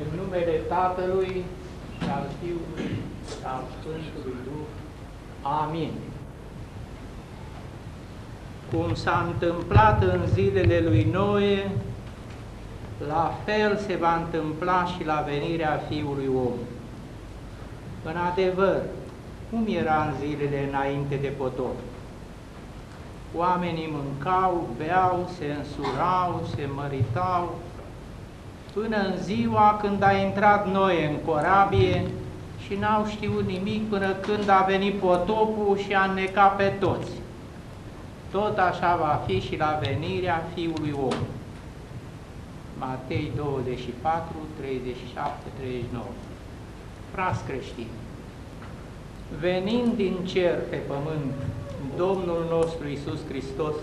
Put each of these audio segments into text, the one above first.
În numele Tatălui și al Fiului și al Sfântului Duh. Amin. Cum s-a întâmplat în zilele lui Noe, la fel se va întâmpla și la venirea Fiului Om. În adevăr, cum era în zilele înainte de potop? Oamenii mâncau, beau, se însurau, se măritau, până în ziua când a intrat noi în corabie și n-au știut nimic până când a venit potopul și a înnecat pe toți. Tot așa va fi și la venirea Fiului Om. Matei 24, 37, 39. Fras creștini, venind din cer pe pământ, Domnul nostru Isus Hristos,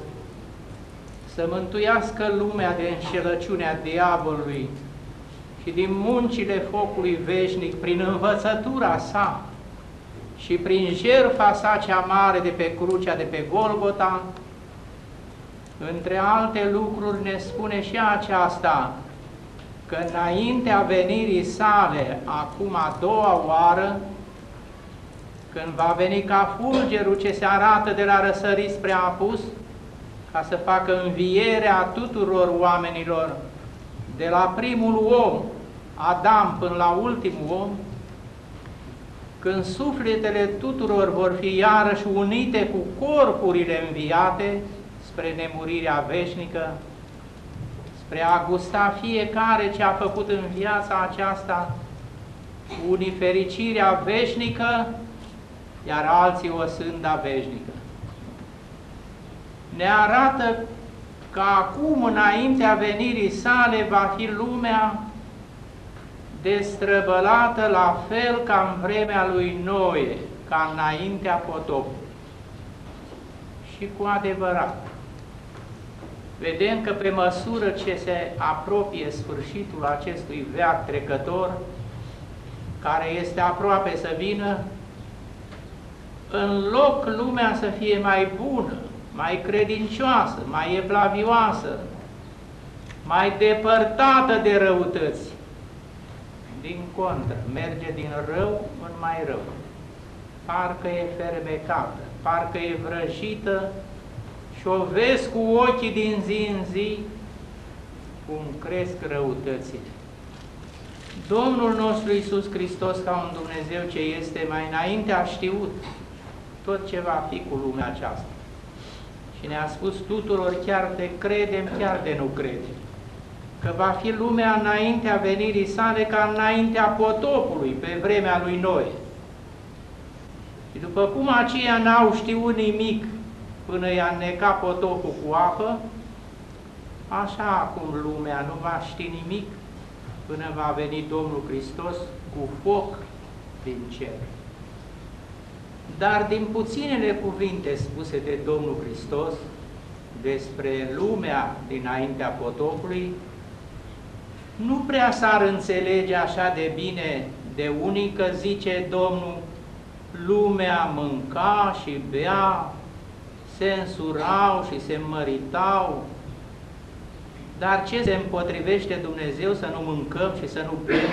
să mântuiască lumea de înșelăciunea diavolului și din muncile focului veșnic prin învățătura sa și prin jertfa sa cea mare de pe crucea de pe Golgota, între alte lucruri ne spune și aceasta, că înaintea venirii sale, acum a doua oară, când va veni ca fulgerul ce se arată de la răsărit spre apus, ca să facă învierea tuturor oamenilor, de la primul om, Adam, până la ultimul om, când sufletele tuturor vor fi iarăși unite cu corpurile înviate spre nemurirea veșnică, spre a gusta fiecare ce a făcut în viața aceasta, unii fericirea veșnică, iar alții o sânda veșnică ne arată că acum, înaintea venirii sale, va fi lumea destrăbălată la fel ca în vremea lui Noe, ca înaintea potopului. Și cu adevărat, vedem că pe măsură ce se apropie sfârșitul acestui veac trecător, care este aproape să vină, în loc lumea să fie mai bună, mai credincioasă, mai evlavioasă, mai depărtată de răutăți. Din contră, merge din rău în mai rău. Parcă e fermecată, parcă e vrăjită și o vezi cu ochii din zi în zi cum cresc răutățile. Domnul nostru Iisus Hristos, ca un Dumnezeu ce este mai înainte, a știut tot ce va fi cu lumea aceasta. Și ne-a spus tuturor, chiar de credem, chiar de nu credem, că va fi lumea înaintea venirii sale ca înaintea potopului, pe vremea lui Noi. Și după cum aceia n-au știut nimic până i-a necat potopul cu apă, așa acum lumea nu va ști nimic până va veni Domnul Hristos cu foc din cer. Dar din puținele cuvinte spuse de Domnul Hristos despre lumea dinaintea potopului, nu prea s-ar înțelege așa de bine de unii că zice Domnul, lumea mânca și bea, se însurau și se măritau, dar ce se împotrivește Dumnezeu să nu mâncăm și să nu bem?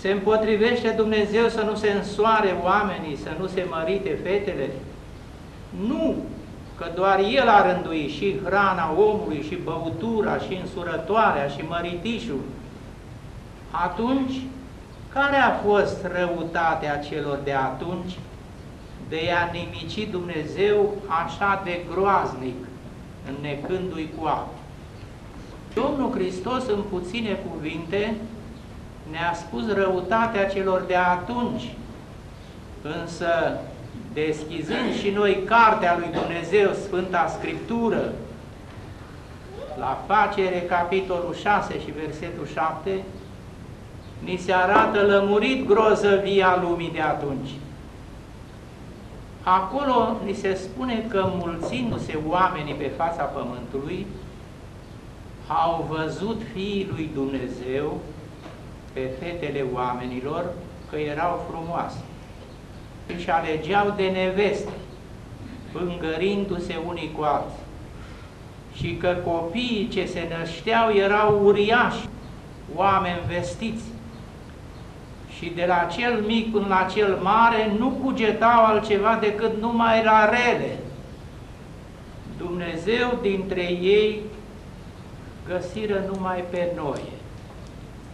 Se împotrivește Dumnezeu să nu se însoare oamenii, să nu se mărite fetele? Nu, că doar El a rânduit și hrana omului, și băutura, și însurătoarea, și măritișul. Atunci, care a fost răutatea celor de atunci de a nimici Dumnezeu așa de groaznic, înnecându-i cu apă? Domnul Hristos, în puține cuvinte, ne-a spus răutatea celor de atunci, însă deschizând și noi Cartea lui Dumnezeu, Sfânta Scriptură, la facere, capitolul 6 și versetul 7, ni se arată lămurit grozăvia lumii de atunci. Acolo ni se spune că mulțindu-se oamenii pe fața pământului, au văzut fiii lui Dumnezeu pe fetele oamenilor că erau frumoase și alegeau de neveste, pângărindu-se unii cu alții. Și că copiii ce se nășteau erau uriași, oameni vestiți. Și de la cel mic până la cel mare nu cugetau altceva decât numai la rele. Dumnezeu dintre ei găsiră numai pe noi.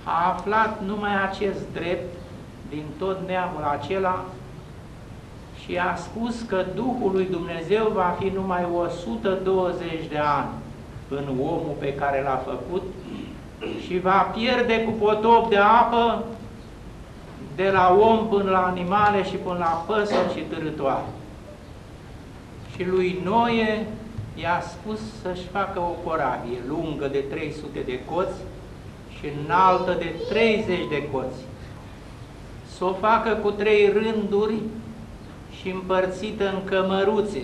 A aflat numai acest drept din tot neamul acela și a spus că Duhul lui Dumnezeu va fi numai 120 de ani în omul pe care l-a făcut și va pierde cu potop de apă de la om până la animale și până la păsări și târătoare. Și lui Noe i-a spus să-și facă o corabie lungă de 300 de coți și înaltă de 30 de coți. Să o facă cu trei rânduri și împărțită în cămăruțe,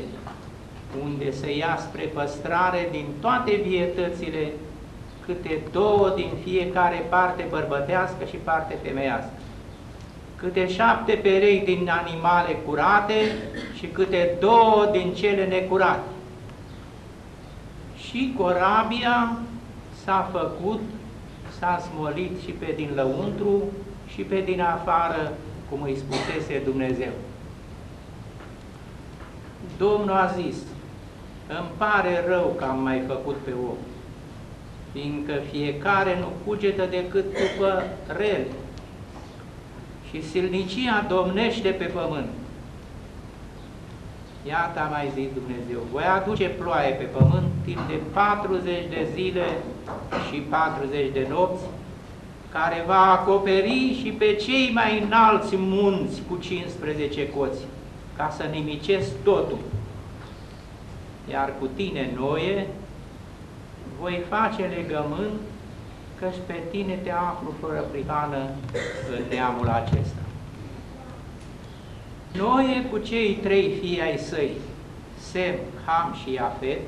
unde se ia spre păstrare din toate vietățile, câte două din fiecare parte bărbătească și parte femeiască, câte șapte perei din animale curate și câte două din cele necurate. Și corabia s-a făcut, s-a smolit și pe din lăuntru și pe din afară, cum îi spusese Dumnezeu. Domnul a zis, îmi pare rău că am mai făcut pe om, fiindcă fiecare nu cugetă decât după rele și silnicia domnește pe pământ. Iată a mai zis Dumnezeu, voi aduce ploaie pe pământ timp de 40 de zile și 40 de nopți, care va acoperi și pe cei mai înalți munți cu 15 coți, ca să nimicesc totul. Iar cu tine, Noie, voi face legământ, căci pe tine te aflu fără prihană în neamul acesta. Noie cu cei trei fii ai săi, Sem, Ham și Iafet,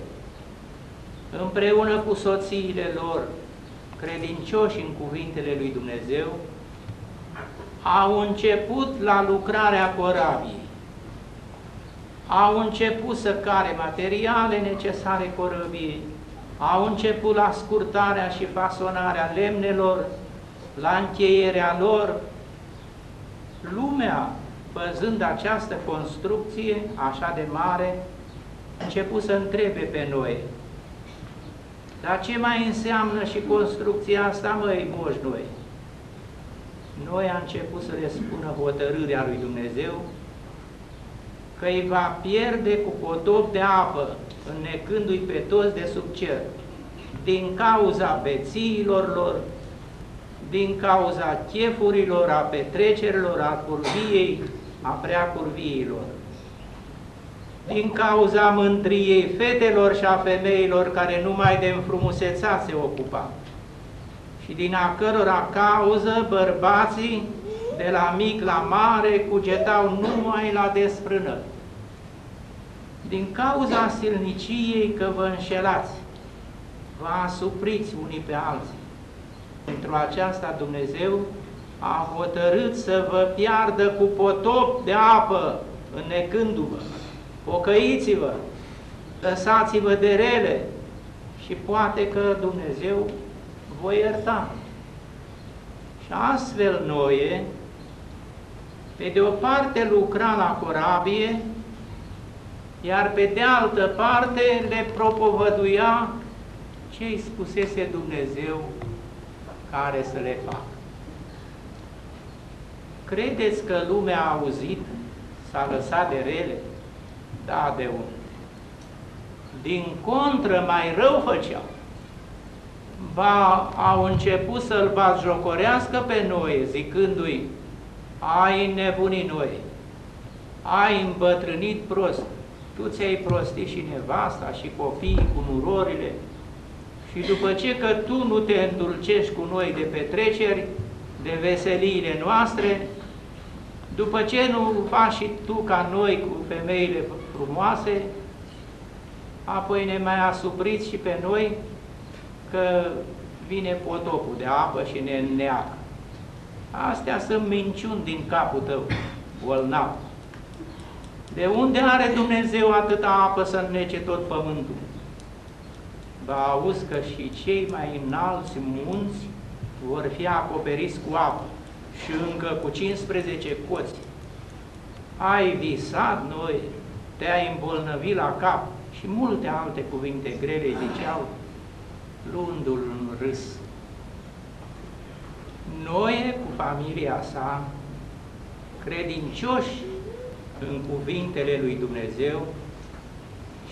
împreună cu soțiile lor, credincioși în cuvintele lui Dumnezeu, au început la lucrarea corabiei. Au început să care materiale necesare corăbiei, au început la scurtarea și fasonarea lemnelor, la încheierea lor. Lumea, văzând această construcție așa de mare, a început să întrebe pe noi, dar ce mai înseamnă și construcția asta, măi, moși noi? Noi am început să le spună hotărârea lui Dumnezeu că îi va pierde cu potop de apă, înnecându-i pe toți de sub cer, din cauza bețiilor lor, din cauza chefurilor, a petrecerilor, a curviei, a prea curviilor din cauza mântriei fetelor și a femeilor care numai de înfrumuseța se ocupa și din a cărora cauză bărbații de la mic la mare cugetau numai la desfrânări. Din cauza silniciei că vă înșelați, vă asupriți unii pe alții. Pentru aceasta Dumnezeu a hotărât să vă piardă cu potop de apă, înnecându-vă pocăiți-vă, lăsați-vă de rele și poate că Dumnezeu voi ierta. Și astfel Noe, pe de o parte lucra la corabie, iar pe de altă parte le propovăduia ce îi spusese Dumnezeu care să le facă. Credeți că lumea a auzit, s-a lăsat de rele? Da, de unde? Din contră, mai rău făceau. Ba, au început să-l jocorească pe noi, zicându-i, ai nebunit noi, ai îmbătrânit prost, tu ți-ai prostit și nevasta și copiii cu nurorile, și după ce că tu nu te îndulcești cu noi de petreceri, de veseliile noastre, după ce nu faci și tu ca noi cu femeile frumoase, apoi ne mai asupriți și pe noi că vine potopul de apă și ne înneacă. Astea sunt minciuni din capul tău, bolnav. De unde are Dumnezeu atâta apă să înnece tot pământul? Vă auzi că și cei mai înalți munți vor fi acoperiți cu apă și încă cu 15 coți. Ai visat noi, te-ai îmbolnăvit la cap și multe alte cuvinte grele ziceau, luându-l în râs. Noe cu familia sa, credincioși în cuvintele lui Dumnezeu,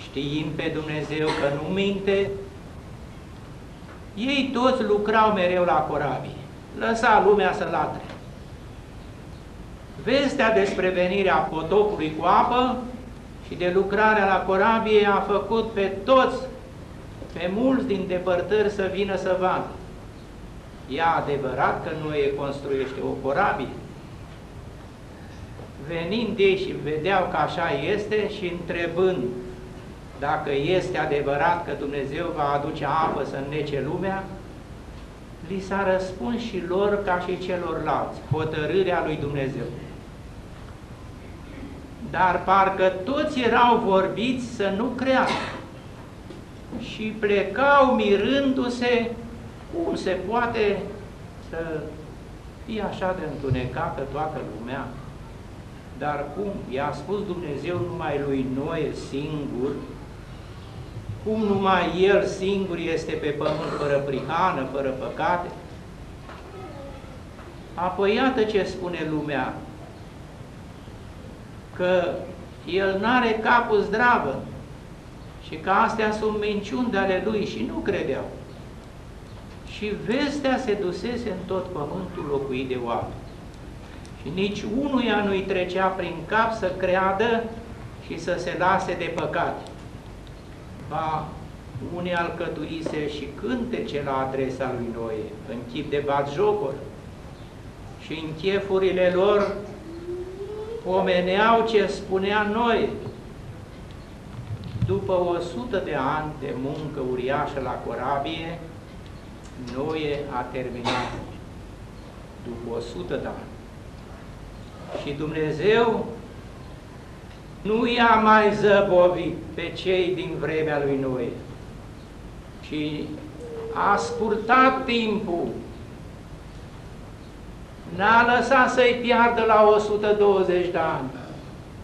știind pe Dumnezeu că nu minte, ei toți lucrau mereu la corabii, lăsa lumea să latre. Vestea despre venirea potopului cu apă și de lucrarea la corabie a făcut pe toți, pe mulți din depărtări să vină să vadă. E adevărat că nu e construiește o corabie. Venind ei și vedeau că așa este și întrebând dacă este adevărat că Dumnezeu va aduce apă să înnece lumea, li s-a răspuns și lor ca și celorlalți, hotărârea lui Dumnezeu. Dar parcă toți erau vorbiți să nu creadă și plecau mirându-se cum se poate să fie așa de întunecată toată lumea. Dar cum i-a spus Dumnezeu numai lui Noe singur, cum numai El singur este pe pământ fără prihană, fără păcate? Apoi iată ce spune lumea, că El n-are capul zdravă și că astea sunt minciuni de ale Lui și nu credeau. Și vestea se dusese în tot pământul locuit de oameni. Și nici unuia nu-i trecea prin cap să creadă și să se lase de păcate ba unii alcătuise și cântece la adresa lui Noe, în chip de batjocuri, și în chefurile lor pomeneau ce spunea Noe. După o sută de ani de muncă uriașă la corabie, Noe a terminat după o sută de ani. Și Dumnezeu nu i-a mai zăbovit pe cei din vremea lui Noe, ci a scurtat timpul, n-a lăsat să-i piardă la 120 de ani,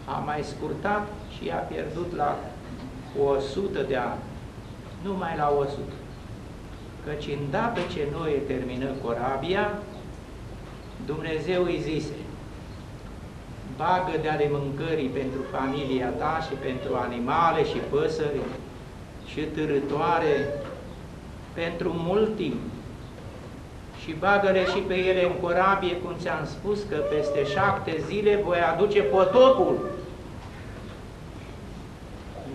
a mai scurtat și i-a pierdut la 100 de ani, numai la 100. Căci îndată ce Noe termină corabia, Dumnezeu îi zise, bagă de ale mâncării pentru familia ta și pentru animale și păsări și târătoare pentru mult timp. Și bagă-le și pe ele în corabie, cum ți-am spus, că peste șapte zile voi aduce potopul.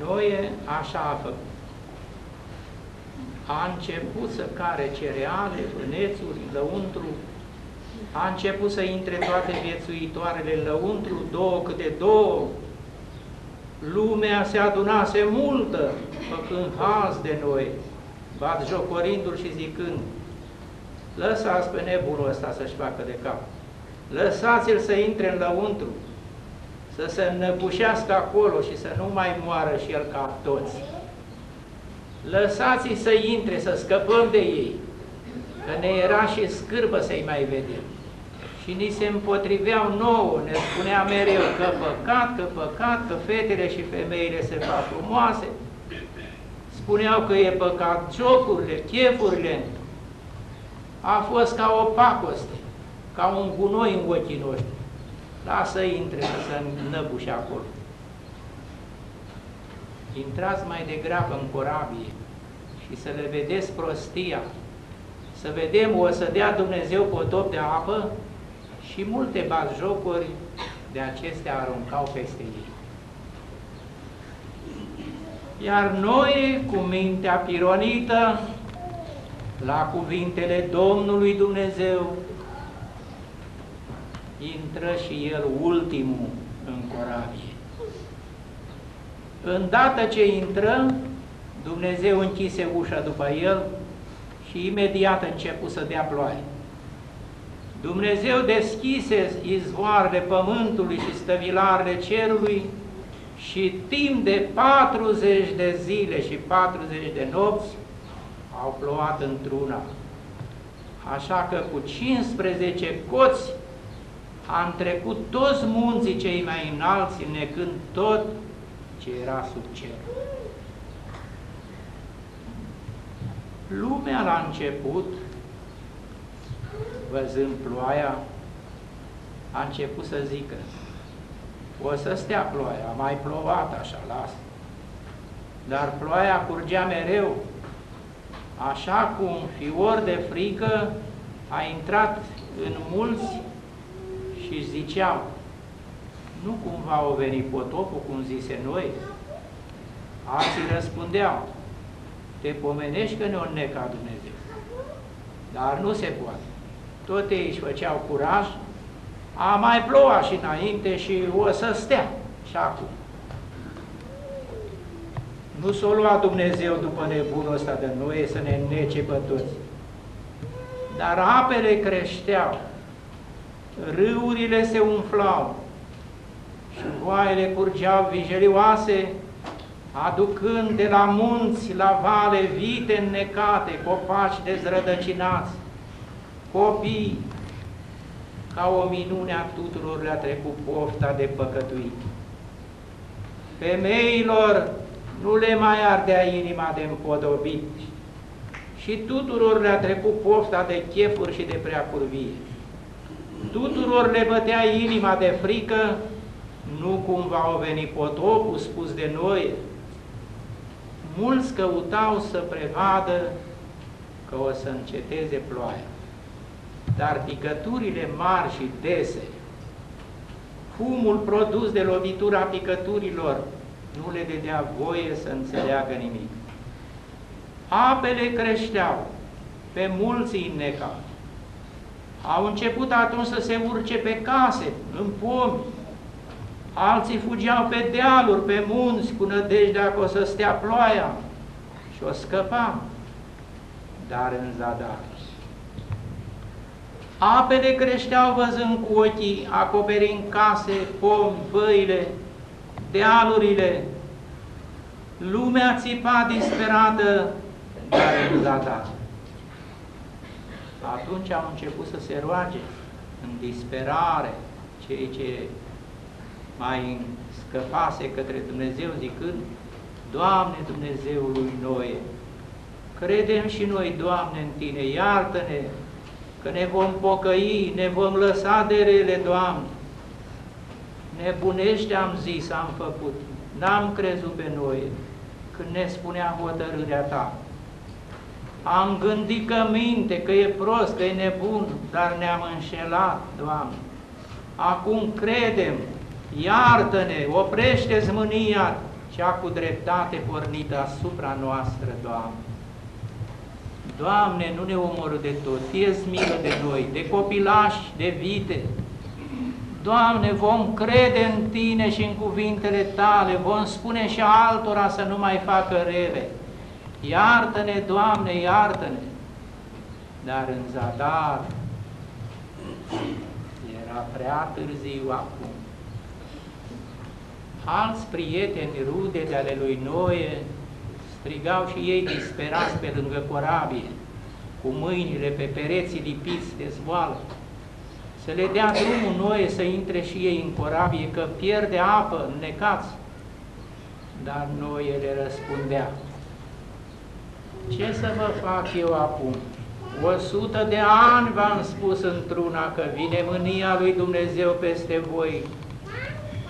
Noe așa a făcut. A început să care cereale, vânețuri, lăuntru, a început să intre toate viețuitoarele lăuntru, două câte două. Lumea se adunase multă, făcând haz de noi, bat jocorindu-l și zicând, lăsați pe nebunul ăsta să-și facă de cap, lăsați-l să intre în lăuntru, să se înnăbușească acolo și să nu mai moară și el ca toți. Lăsați-i să intre, să scăpăm de ei, că ne era și scârbă să-i mai vedem. Și ni se împotriveau nouă, ne spunea mereu că păcat, că păcat, că fetele și femeile se fac frumoase, spuneau că e păcat jocurile, chefurile, a fost ca o pacoste, ca un gunoi în ochii noștri. Lasă intre să se năbușe acolo. Intrați mai degrabă în corabie și să le vedeți prostia, să vedem, o să dea Dumnezeu potop de apă și multe jocuri de acestea aruncau peste ei. Iar noi, cu mintea pironită, la cuvintele Domnului Dumnezeu, intră și el ultimul în corabie. Îndată ce intră, Dumnezeu închise ușa după el și imediat a început să dea ploaie. Dumnezeu deschise izvoarele pământului și stăvilarele cerului și timp de 40 de zile și 40 de nopți au plouat într-una. Așa că cu 15 coți am trecut toți munții cei mai înalți, necând tot ce era sub cer. Lumea la început, văzând ploaia, a început să zică, o să stea ploaia, a mai plovat așa, lasă. Dar ploaia curgea mereu, așa cum fior de frică a intrat în mulți și ziceau, nu cumva o veni potopul, cum zise noi? Alții răspundeau, te pomenești că ne-o neca Dumnezeu. Dar nu se poate. Tot ei își făceau curaj, a mai ploua și înainte și o să stea și acum. Nu s-o lua Dumnezeu după nebunul ăsta de noi să ne nece pe toți. Dar apele creșteau, râurile se umflau și voaiele curgeau vijelioase, aducând de la munți la vale vite înnecate, copaci dezrădăcinați, copii, ca o minune a tuturor le-a trecut pofta de păcătuit. Femeilor nu le mai ardea inima de împodobit și tuturor le-a trecut pofta de chefuri și de preacurvie. Tuturor le bătea inima de frică, nu cumva o veni potopul spus de noi. Mulți căutau să prevadă că o să înceteze ploaia, dar picăturile mari și dese, fumul produs de lovitura picăturilor, nu le dădea voie să înțeleagă nimic. Apele creșteau, pe mulți înnecau. Au început atunci să se urce pe case, în pomi, alții fugeau pe dealuri, pe munți, cu nădejdea că o să stea ploaia și o scăpa, dar în zadar. Apele creșteau văzând cu ochii, acoperind case, pomi, văile, dealurile. Lumea țipa disperată, dar în zadar. Atunci au început să se roage în disperare cei ce mai scăpase către Dumnezeu zicând, Doamne Dumnezeului noi, credem și noi, Doamne, în Tine, iartă-ne, că ne vom pocăi, ne vom lăsa de rele, Doamne. Nebunește am zis, am făcut, n-am crezut pe noi când ne spunea hotărârea Ta. Am gândit că minte, că e prost, că e nebun, dar ne-am înșelat, Doamne. Acum credem, iartă-ne, oprește-ți mânia cea cu dreptate pornită asupra noastră, Doamne. Doamne, nu ne omoră de tot, fie milă de noi, de copilași, de vite. Doamne, vom crede în Tine și în cuvintele Tale, vom spune și altora să nu mai facă rele. Iartă-ne, Doamne, iartă-ne! Dar în zadar era prea târziu acum. Alți prieteni rude de ale lui Noe strigau și ei disperați pe lângă corabie, cu mâinile pe pereții lipiți de zboală, să le dea drumul Noe să intre și ei în corabie, că pierde apă, necați. Dar Noe le răspundea, ce să vă fac eu acum? O sută de ani v-am spus într-una că vine mânia lui Dumnezeu peste voi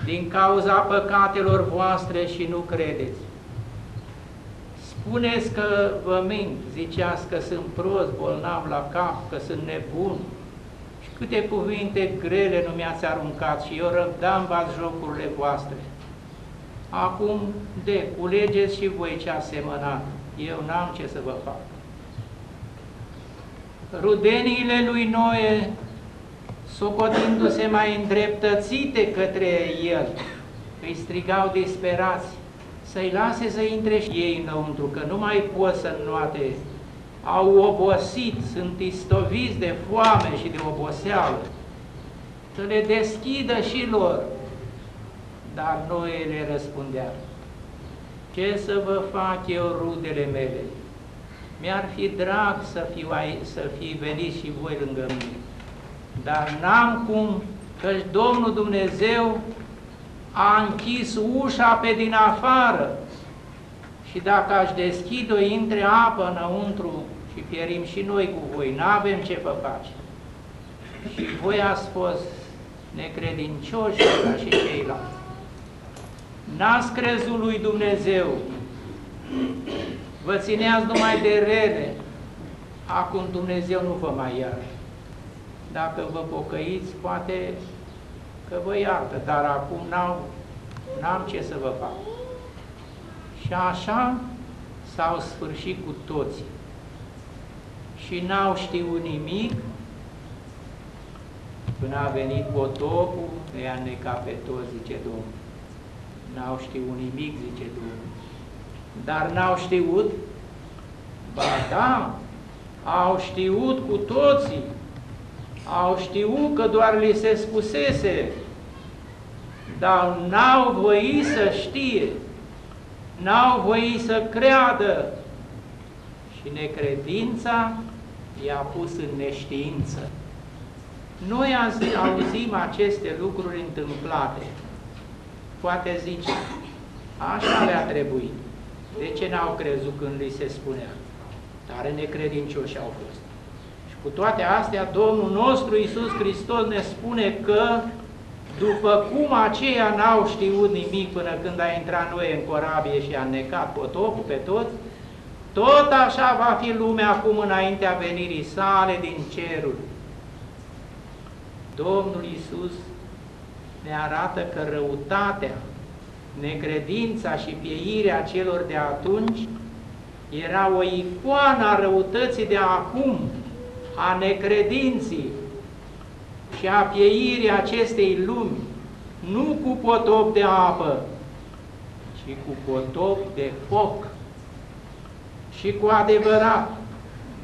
din cauza păcatelor voastre și nu credeți. Spuneți că vă mint, ziceați că sunt prost, bolnav la cap, că sunt nebun. Și câte cuvinte grele nu mi-ați aruncat și eu răbdam v jocurile voastre. Acum, de, culegeți și voi ce asemănat eu n-am ce să vă fac. Rudeniile lui Noe, socotindu-se mai îndreptățite către el, îi strigau disperați, să-i lase să intre și ei înăuntru, că nu mai pot să înnoate. Au obosit, sunt istoviți de foame și de oboseală. Să le deschidă și lor. Dar Noe le răspundea, ce să vă fac eu, rudele mele? mi-ar fi drag să fiu, să fi venit și voi lângă mine. Dar n-am cum, căci Domnul Dumnezeu a închis ușa pe din afară și dacă aș deschide-o, intre apă înăuntru și pierim și noi cu voi, n-avem ce vă face. Și voi ați fost necredincioși ca și ceilalți. N-ați crezut lui Dumnezeu, vă țineați numai de rele, acum Dumnezeu nu vă mai iară. Dacă vă pocăiți, poate că vă iartă, dar acum n-am ce să vă fac. Și așa s-au sfârșit cu toții. Și n-au știut nimic până a venit potopul, i-a necat pe toți, zice Domnul. N-au știut nimic, zice Domnul. Dar n-au știut? Ba da, au știut cu toții. Au știut că doar li se spusese, dar n-au voit să știe, n-au voit să creadă și necredința i-a pus în neștiință. Noi azi auzim aceste lucruri întâmplate. Poate zice, așa le-a trebuit. De ce n-au crezut când li se spunea? Tare necredincioși au fost. Și cu toate astea, Domnul nostru Iisus Hristos ne spune că după cum aceia n-au știut nimic până când a intrat noi în corabie și a necat potopul pe toți, tot așa va fi lumea acum înaintea venirii sale din cerul. Domnul Iisus ne arată că răutatea, necredința și pieirea celor de atunci era o icoană a răutății de acum, a necredinții și a pieirii acestei lumi, nu cu potop de apă, ci cu potop de foc. Și cu adevărat,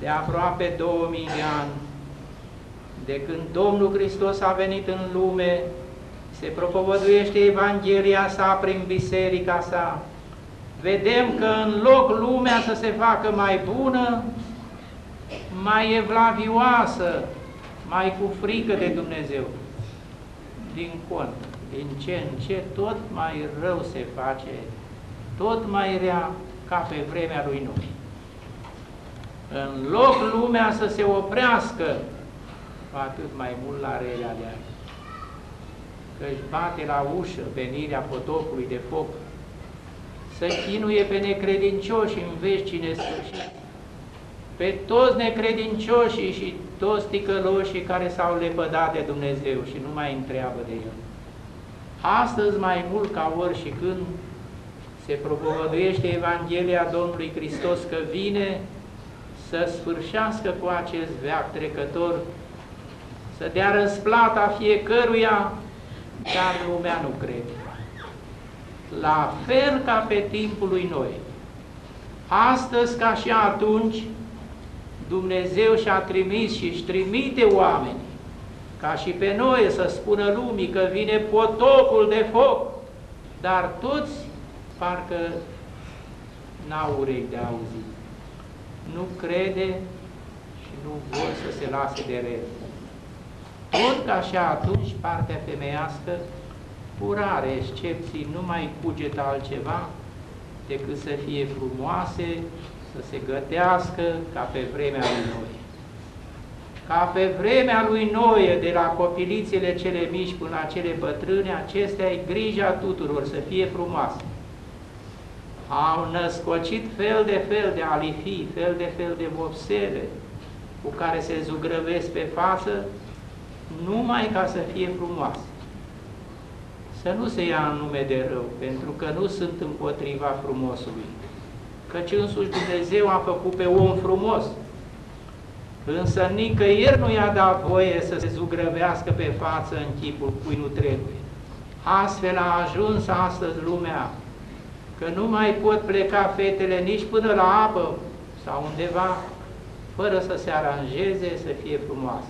de aproape 2000 de ani, de când Domnul Hristos a venit în lume, se propovăduiește Evanghelia sa prin biserica sa, vedem că în loc lumea să se facă mai bună, mai evlavioasă, mai cu frică de Dumnezeu. Din cont, din ce în ce, tot mai rău se face, tot mai rea ca pe vremea lui Nuh. În loc lumea să se oprească, cu atât mai mult la relea de azi. Că își bate la ușă venirea potopului de foc, să chinuie pe necredincioși în veci nesfârșit, pe toți necredincioșii și toți ticăloșii care s-au lepădat de Dumnezeu și nu mai întreabă de El. Astăzi, mai mult ca ori și când, se propovăduiește Evanghelia Domnului Hristos că vine să sfârșească cu acest veac trecător să dea răsplata fiecăruia, dar lumea nu crede. La fel ca pe timpul lui Noi. Astăzi, ca și atunci, Dumnezeu și-a trimis și își trimite oameni, ca și pe noi să spună lumii că vine potopul de foc, dar toți parcă n-au urechi de auzit. Nu crede și nu vor să se lase de rele. Tot ca și atunci, partea femeiască, cu rare excepții, nu mai cugetă altceva decât să fie frumoase, să se gătească ca pe vremea lui Noe. Ca pe vremea lui Noe, de la copilițele cele mici până la cele bătrâne, acestea e grija tuturor, să fie frumoase. Au născocit fel de fel de alifii, fel de fel de vopsele, cu care se zugrăvesc pe față numai ca să fie frumoase. Să nu se ia în nume de rău, pentru că nu sunt împotriva frumosului. Căci însuși Dumnezeu a făcut pe om frumos, însă nicăieri nu i-a dat voie să se zugrăvească pe față în chipul cui nu trebuie. Astfel a ajuns astăzi lumea, că nu mai pot pleca fetele nici până la apă sau undeva, fără să se aranjeze, să fie frumoase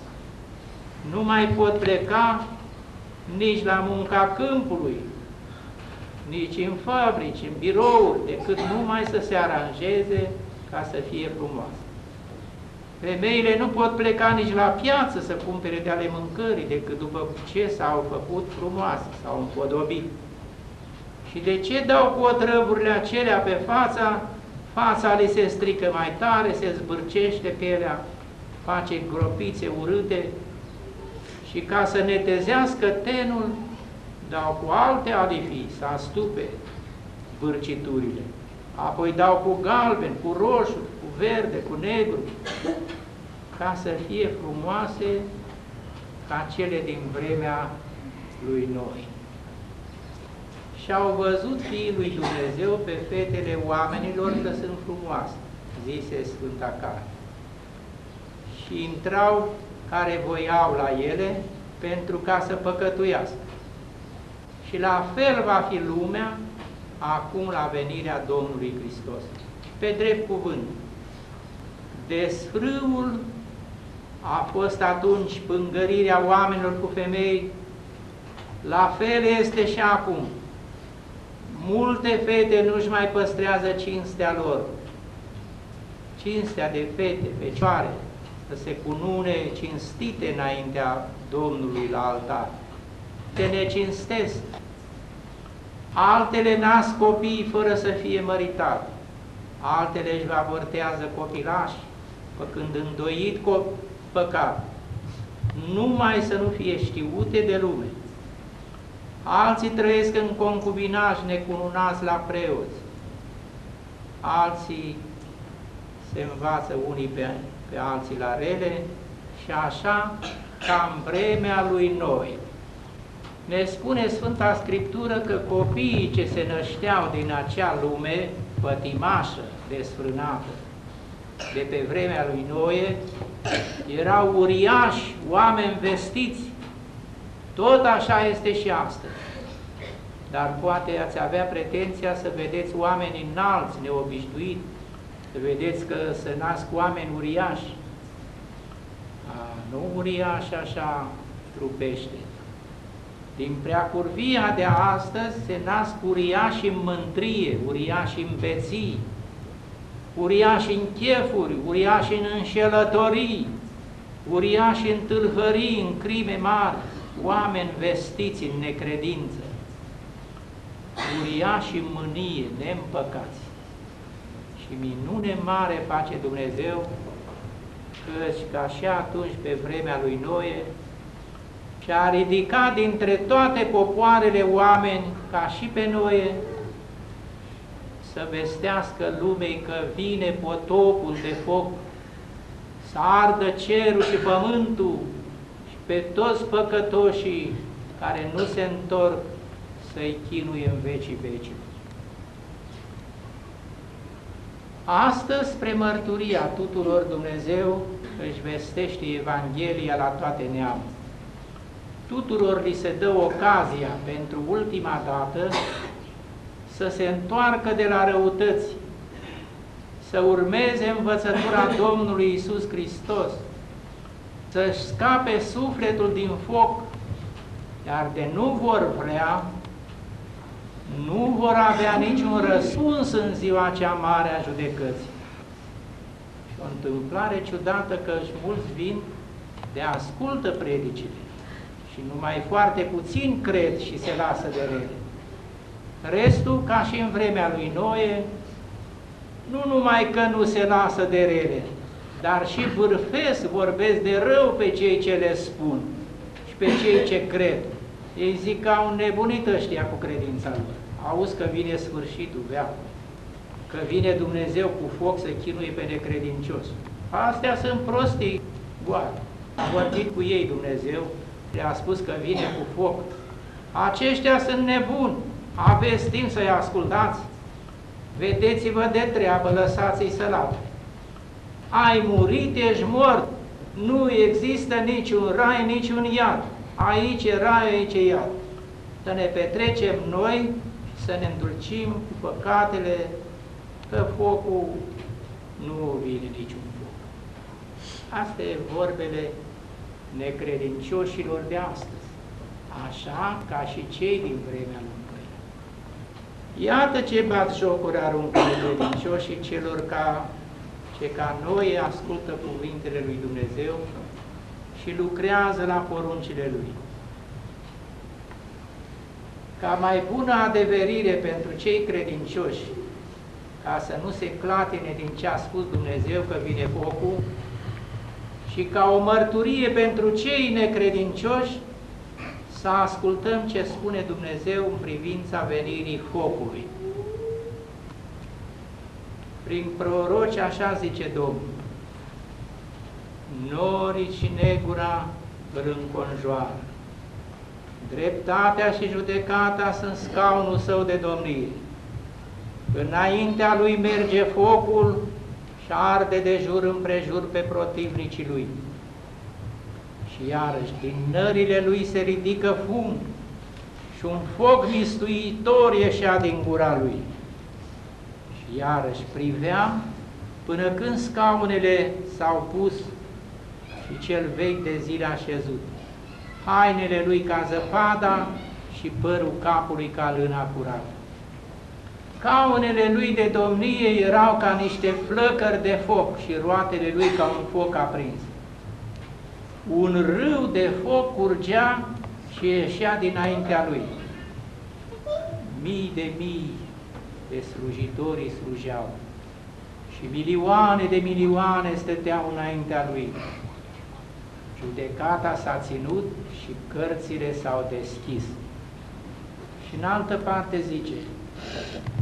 nu mai pot pleca nici la munca câmpului, nici în fabrici, în birouri, decât numai să se aranjeze ca să fie frumoasă. Femeile nu pot pleca nici la piață să cumpere de ale mâncării, decât după ce s-au făcut frumoase, s-au împodobit. Și de ce dau cu otrăvurile acelea pe fața? Fața li se strică mai tare, se zbârcește pielea, face gropițe urâte și ca să netezească tenul, dau cu alte alifii să astupe vârciturile. Apoi dau cu galben, cu roșu, cu verde, cu negru, ca să fie frumoase ca cele din vremea lui Noi. Și au văzut fiii lui Dumnezeu pe fetele oamenilor că sunt frumoase, zise Sfânta Carte. Și intrau care voiau la ele pentru ca să păcătuiască. Și la fel va fi lumea acum la venirea Domnului Hristos. Pe drept cuvânt, desfrâul a fost atunci pângărirea oamenilor cu femei, la fel este și acum. Multe fete nu-și mai păstrează cinstea lor, cinstea de fete, fecioare, să se cunune cinstite înaintea Domnului la altar. Te necinstesc. Altele nasc copii fără să fie măritate. Altele își avortează copilași, făcând îndoit păcat, numai să nu fie știute de lume. Alții trăiesc în concubinaj necununați la preoți, alții se învață unii pe, pe alții la rele și așa ca în vremea lui noi. Ne spune Sfânta Scriptură că copiii ce se nășteau din acea lume pătimașă, desfrânată, de pe vremea lui Noe, erau uriași, oameni vestiți. Tot așa este și astăzi. Dar poate ați avea pretenția să vedeți oameni înalți, neobișnuiți, să vedeți că se nasc oameni uriași. A, nu uriași așa trupește. Din preacurvia de astăzi se nasc uriași în mântrie, uriași în beții, uriași în chefuri, uriași în înșelătorii, uriași în tâlhării, în crime mari, oameni vestiți în necredință, uriași în mânie, neîmpăcați. Și minune mare face Dumnezeu, căci ca și atunci pe vremea lui Noe, și-a ridicat dintre toate popoarele oameni, ca și pe Noe, să vestească lumei că vine potopul de foc, să ardă cerul și pământul și pe toți păcătoșii care nu se întorc să-i chinuie în vecii vecii. Astăzi, spre mărturia tuturor Dumnezeu, își vestește Evanghelia la toate neamurile. Tuturor li se dă ocazia pentru ultima dată să se întoarcă de la răutăți, să urmeze învățătura Domnului Isus Hristos, să-și scape sufletul din foc, iar de nu vor vrea, nu vor avea niciun răspuns în ziua cea mare a judecății. Și o întâmplare ciudată că și mulți vin de ascultă predicile și numai foarte puțin cred și se lasă de rele. Restul, ca și în vremea lui Noe, nu numai că nu se lasă de rele, dar și vârfesc, vorbesc de rău pe cei ce le spun și pe cei ce cred. Ei zic că au nebunit ăștia cu credința lor. Auzi că vine sfârșitul veacului, că vine Dumnezeu cu foc să chinuie pe necredincios. Astea sunt prostii goare. A vorbit cu ei Dumnezeu, le-a spus că vine cu foc. Aceștia sunt nebuni, aveți timp să-i ascultați? Vedeți-vă de treabă, lăsați-i să lată. Ai murit, ești mort. Nu există niciun rai, niciun iad. Aici e rai, aici e iad. Să ne petrecem noi, să ne îndulcim cu păcatele, că focul nu vine niciun foc. Astea e vorbele necredincioșilor de astăzi, așa ca și cei din vremea lui. Iată ce bat jocuri aruncă credincioșii celor ca ce ca noi ascultă cuvintele lui Dumnezeu și lucrează la poruncile Lui. Ca mai bună adeverire pentru cei credincioși, ca să nu se clatine din ce a spus Dumnezeu că vine focul, și ca o mărturie pentru cei necredincioși, să ascultăm ce spune Dumnezeu în privința venirii focului. Prin proroci așa zice Domnul, norii și negura îl înconjoară. Dreptatea și judecata sunt scaunul său de domnire. Înaintea lui merge focul și arde de jur împrejur pe protivnicii lui. Și iarăși, din nările lui se ridică fum și un foc mistuitor ieșea din gura lui. Și iarăși priveam până când scaunele s-au pus și cel vechi de zile așezut. Hainele lui ca zăpada și părul capului ca lâna curată. Caunele lui de domnie erau ca niște flăcări de foc și roatele lui ca un foc aprins. Un râu de foc curgea și ieșea dinaintea lui. Mii de mii de slujitori slujeau și milioane de milioane stăteau înaintea lui. Judecata s-a ținut și cărțile s-au deschis. Și în altă parte zice,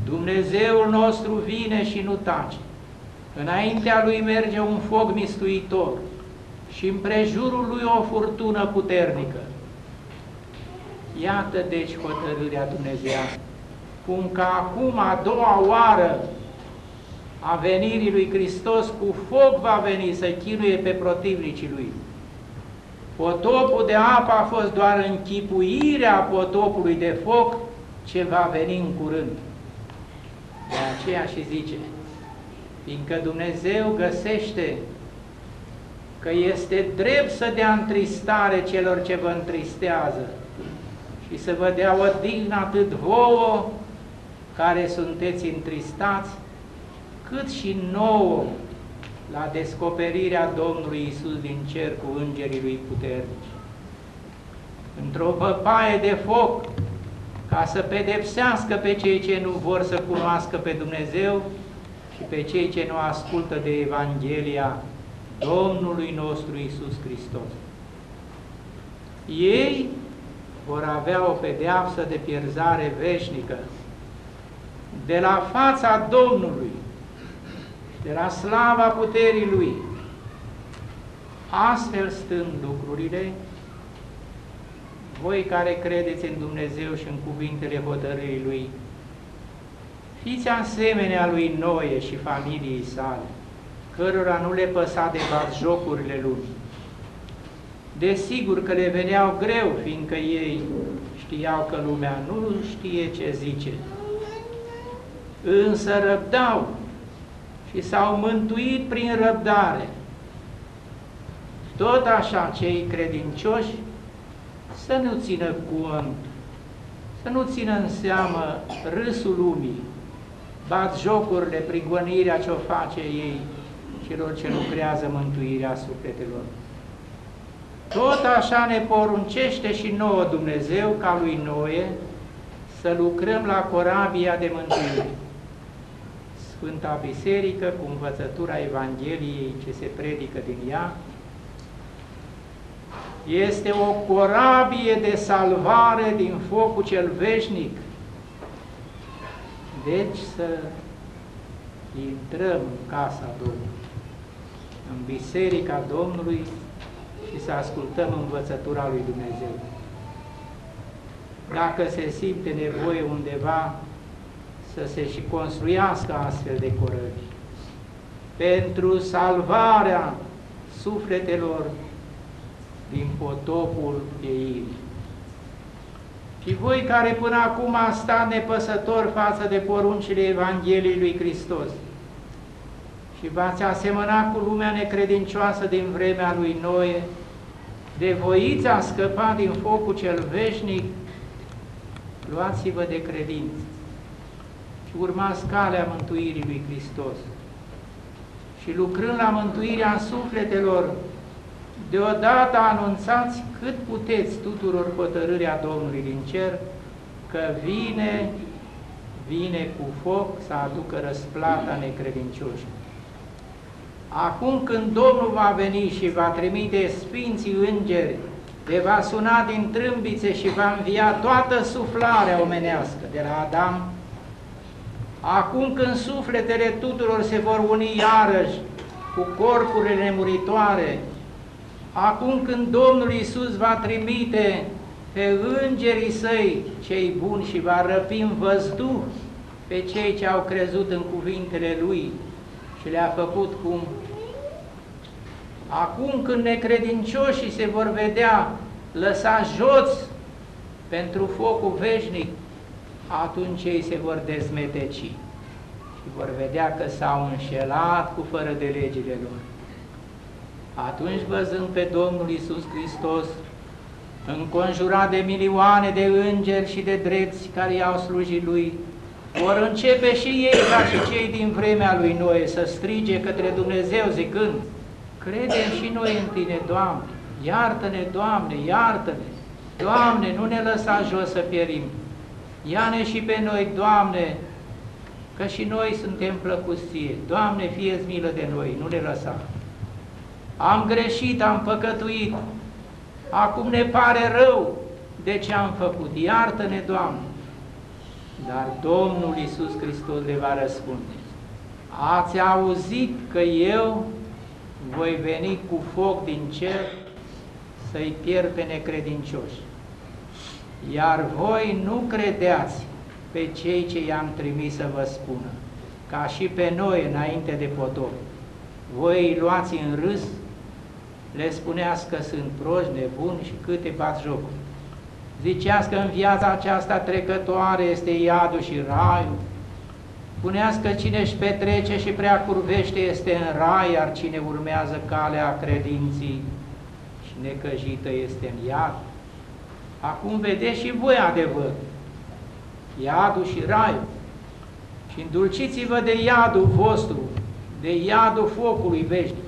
Dumnezeul nostru vine și nu tace. Înaintea lui merge un foc mistuitor și împrejurul lui o furtună puternică. Iată deci hotărârea Dumnezeiască, cum că acum a doua oară a venirii lui Hristos cu foc va veni să chinuie pe protivnicii lui. Potopul de apă a fost doar închipuirea potopului de foc ce va veni în curând. De aceea și zice, fiindcă Dumnezeu găsește că este drept să dea întristare celor ce vă întristează și să vă dea odihnă atât vouă care sunteți întristați, cât și nouă la descoperirea Domnului Isus din cer cu îngerii lui puternici. Într-o băpaie de foc ca să pedepsească pe cei ce nu vor să cunoască pe Dumnezeu și pe cei ce nu ascultă de Evanghelia Domnului nostru Isus Hristos. Ei vor avea o pedeapsă de pierzare veșnică de la fața Domnului, de la slava puterii Lui. Astfel stând lucrurile, voi care credeți în Dumnezeu și în cuvintele hotărârii Lui, fiți asemenea lui Noe și familiei sale, cărora nu le păsa de jocurile lumii. Desigur că le veneau greu, fiindcă ei știau că lumea nu știe ce zice, însă răbdau și s-au mântuit prin răbdare. Tot așa cei credincioși să nu țină cont, să nu țină în seamă râsul lumii, bat jocurile, prigonirea ce o face ei celor ce lucrează mântuirea sufletelor. Tot așa ne poruncește și nouă Dumnezeu, ca lui Noe, să lucrăm la corabia de mântuire. Sfânta Biserică, cu învățătura Evangheliei ce se predică din ea, este o corabie de salvare din focul cel veșnic. Deci să intrăm în casa Domnului, în biserica Domnului și să ascultăm învățătura lui Dumnezeu. Dacă se simte nevoie undeva să se și construiască astfel de corăbi, pentru salvarea sufletelor din potopul ei. Și voi care până acum a stat nepăsător față de poruncile Evangheliei lui Hristos și v-ați asemănat cu lumea necredincioasă din vremea lui Noe, de voiți a scăpat din focul cel veșnic, luați-vă de credință și urmați calea mântuirii lui Hristos. Și și lucrând la mântuirea sufletelor, deodată anunțați cât puteți tuturor hotărârea Domnului din cer, că vine, vine cu foc să aducă răsplata necredincioșilor. Acum când Domnul va veni și va trimite Sfinții Îngeri, le va suna din trâmbițe și va învia toată suflarea omenească de la Adam, acum când sufletele tuturor se vor uni iarăși cu corpurile nemuritoare, acum când Domnul Iisus va trimite pe îngerii săi cei buni și va răpi în văzduh pe cei ce au crezut în cuvintele Lui și le-a făcut cum? Acum când necredincioșii se vor vedea lăsa jos pentru focul veșnic, atunci ei se vor dezmeteci și vor vedea că s-au înșelat cu fără de legile lor. Atunci, văzând pe Domnul Isus Hristos, înconjurat de milioane de îngeri și de drepți care i-au slujit Lui, vor începe și ei, ca și cei din vremea lui Noe, să strige către Dumnezeu zicând, Credem și noi în Tine, Doamne, iartă-ne, Doamne, iartă-ne, Doamne, nu ne lăsa jos să pierim, ia-ne și pe noi, Doamne, că și noi suntem plăcuție. Doamne, fie milă de noi, nu ne lăsa. Am greșit, am păcătuit, acum ne pare rău de ce am făcut. Iartă-ne, Doamne! Dar Domnul Iisus Hristos le va răspunde. Ați auzit că eu voi veni cu foc din cer să-i pierd pe necredincioși. Iar voi nu credeați pe cei ce i-am trimis să vă spună, ca și pe noi înainte de potop. Voi îi luați în râs, le spuneați că sunt proști, nebuni și câte bat jocuri. Ziceați că în viața aceasta trecătoare este iadul și raiul, Spuneați că cine își petrece și prea curvește este în rai, iar cine urmează calea credinții și necăjită este în iad. Acum vedeți și voi adevăr, iadul și raiul. Și îndulciți-vă de iadul vostru, de iadul focului veșnic.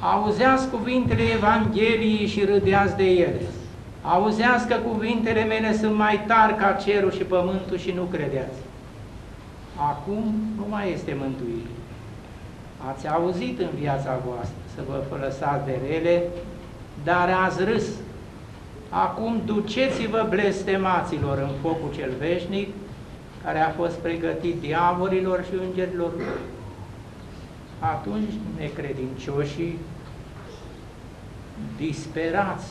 Auzeați cuvintele Evangheliei și râdeați de ele. Auzeați că cuvintele mele sunt mai tari ca cerul și pământul și nu credeați. Acum nu mai este mântuire. Ați auzit în viața voastră să vă lăsați de rele, dar ați râs. Acum duceți-vă blestemaților în focul cel veșnic, care a fost pregătit diavolilor și îngerilor lor. Atunci necredincioșii, disperați,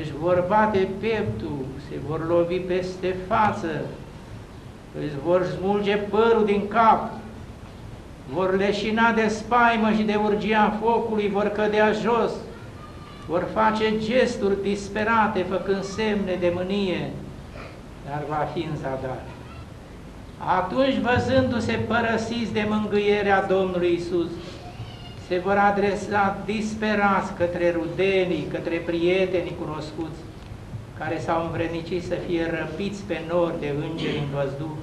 își vor bate pieptul, se vor lovi peste față, îți vor smulge părul din cap, vor leșina de spaimă și de urgia focului, vor cădea jos, vor face gesturi disperate, făcând semne de mânie, dar va fi în zadar. Atunci, văzându-se părăsiți de mângâierea Domnului Isus, se vor adresa disperați către rudenii, către prietenii cunoscuți, care s-au învrednicit să fie răpiți pe nori de îngeri în văzduh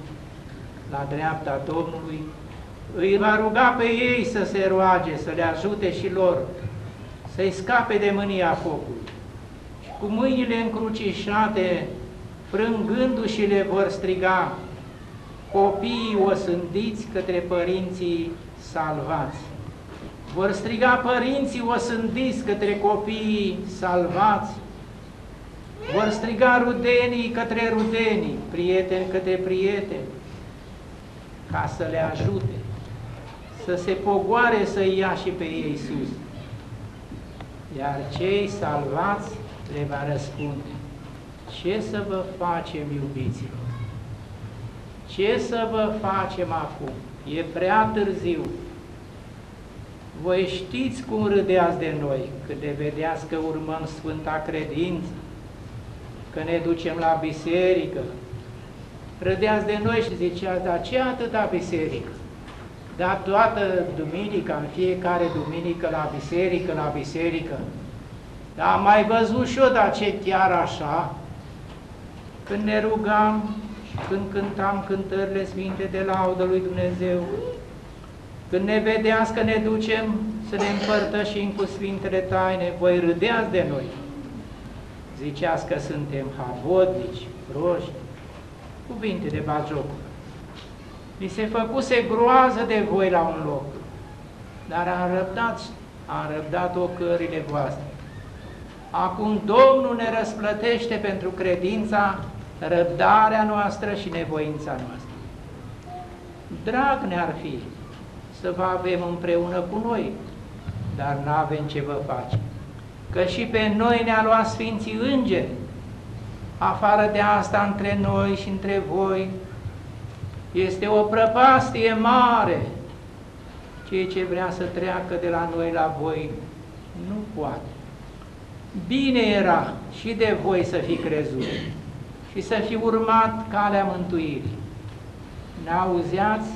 la dreapta Domnului, îi va ruga pe ei să se roage, să le ajute și lor, să-i scape de mânia focului. Și cu mâinile încrucișate, frângându-și le vor striga, copiii osândiți către părinții salvați. Vor striga părinții osândiți către copiii salvați, vor striga rudenii către rudenii, prieteni către prieteni, ca să le ajute, să se pogoare să ia și pe ei sus. Iar cei salvați le va răspunde, ce să vă facem, iubiților? Ce să vă facem acum? E prea târziu. Voi știți cum râdeați de noi, cât de vedeați că urmăm Sfânta Credință, că ne ducem la biserică, râdeați de noi și ziceați, dar ce atâta biserică? Dar toată duminica, în fiecare duminică la biserică, la biserică. Dar am mai văzut și eu, dar ce chiar așa? Când ne rugam, când cântam cântările sfinte de laudă lui Dumnezeu, când ne vedeați că ne ducem să ne împărtășim cu Sfintele Taine, voi râdeați de noi. Ziceați că suntem havodnici, proști, cuvinte de bagiocură. Mi se făcuse groază de voi la un loc, dar am răbdat, am răbdat ocările voastre. Acum Domnul ne răsplătește pentru credința, răbdarea noastră și nevoința noastră. Drag ne-ar fi să vă avem împreună cu noi, dar nu avem ce vă face. Că și pe noi ne-a luat Sfinții Îngeri, afară de asta între noi și între voi, este o prăpastie mare. Ceea ce vrea să treacă de la noi la voi, nu poate. Bine era și de voi să fi crezut și să fi urmat calea mântuirii. N-auzeați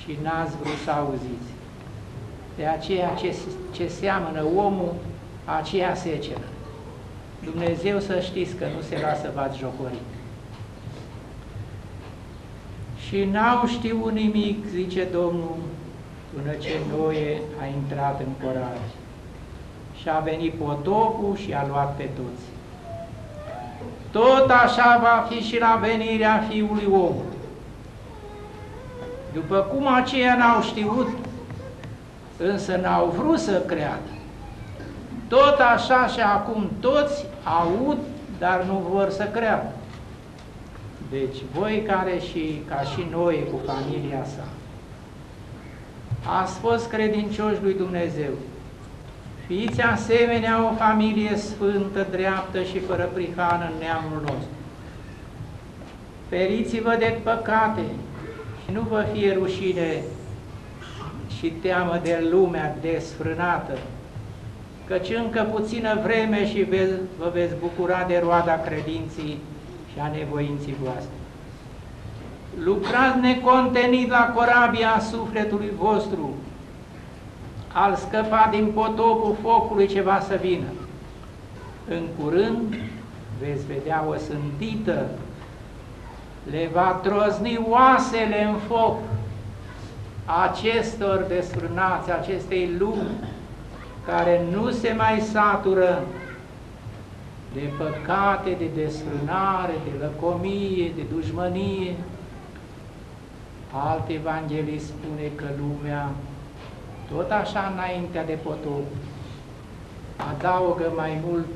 și n-ați vrut să auziți. De aceea ce, ce seamănă omul, aceea seceră. Dumnezeu să știți că nu se lasă v-ați jocorit. Și n-au știut nimic, zice Domnul, până ce Noe a intrat în coraj. Și a venit potopul și a luat pe toți. Tot așa va fi și la venirea Fiului Omului. După cum aceia n-au știut, însă n-au vrut să creadă. Tot așa și acum toți aud, dar nu vor să creadă. Deci voi care și ca și noi cu familia sa, ați fost credincioși lui Dumnezeu, fiți asemenea o familie sfântă, dreaptă și fără prihană în neamul nostru. Feriți-vă de păcate și nu vă fie rușine și teamă de lumea desfrânată, căci încă puțină vreme și vă veți bucura de roada credinții și a nevoinții voastre. Lucrați necontenit la corabia sufletului vostru, al scăpa din potopul focului ce va să vină. În curând veți vedea o sândită, le va trozni oasele în foc acestor desfrânați, acestei lumi, care nu se mai satură de păcate, de desfrânare, de lăcomie, de dușmănie. Alt evanghelist spune că lumea, tot așa înaintea de potop, adaugă mai mult,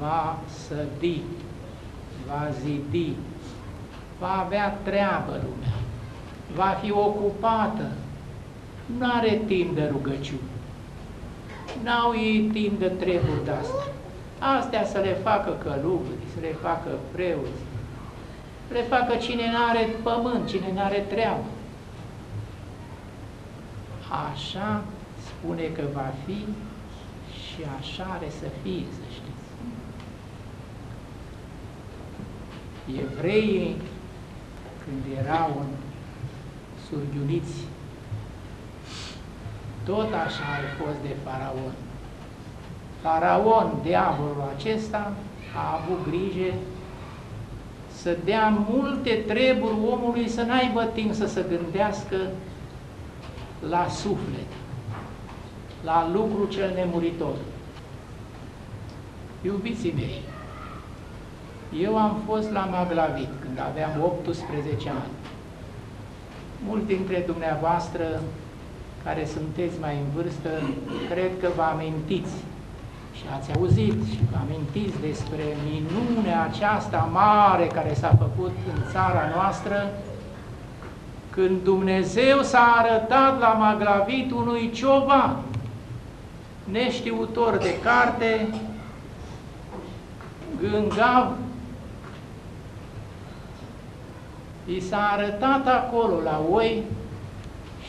va sădi, va zidi, va avea treabă lumea, va fi ocupată, nu are timp de rugăciune, n-au ei timp de treburi de-astea. Astea să le facă călugări, să le facă preoți, le facă cine nu are pământ, cine nu are treabă. Așa spune că va fi și așa are să fie, să știți. Evreii, când erau în surghiuniți, tot așa au fost de faraon. Faraon, diavolul acesta, a avut grijă să dea multe treburi omului să n-aibă timp să se gândească la suflet, la lucru cel nemuritor. Iubiții mei, eu am fost la Maglavit când aveam 18 ani. Mulți dintre dumneavoastră care sunteți mai în vârstă, cred că vă amintiți și ați auzit și vă amintiți despre minunea aceasta mare care s-a făcut în țara noastră, când Dumnezeu s-a arătat la Maglavit unui cioban, neștiutor de carte, gângav, i s-a arătat acolo la oi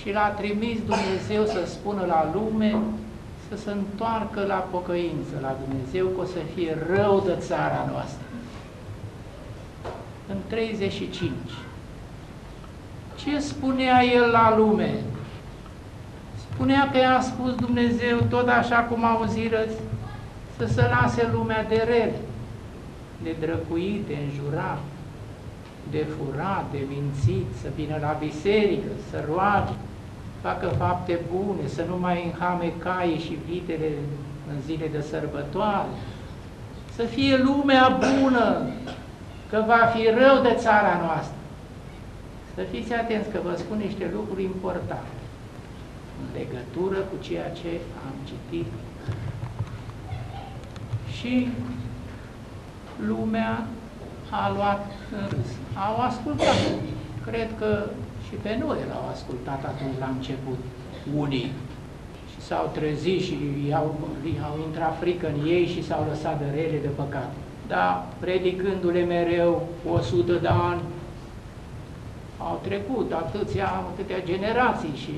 și l-a trimis Dumnezeu să spună la lume să se întoarcă la pocăință, la Dumnezeu, că o să fie rău de țara noastră. În 35. Ce spunea el la lume? Spunea că i-a spus Dumnezeu, tot așa cum auzirăți, să se lase lumea de rele, de drăcuite, înjurat, de furat, de mințit, să vină la biserică, să roage, facă fapte bune, să nu mai înhame caii și vitele în zile de sărbătoare, să fie lumea bună, că va fi rău de țara noastră. Să fiți atenți că vă spun niște lucruri importante în legătură cu ceea ce am citit. Și lumea a luat în râs. Au ascultat. Cred că și pe noi l-au ascultat atunci la început, unii. Și s-au trezit și i-au, au intrat frică în ei și s-au lăsat de rele de păcat. Dar predicându-le mereu 100 de ani, au trecut atâția, atâtea generații și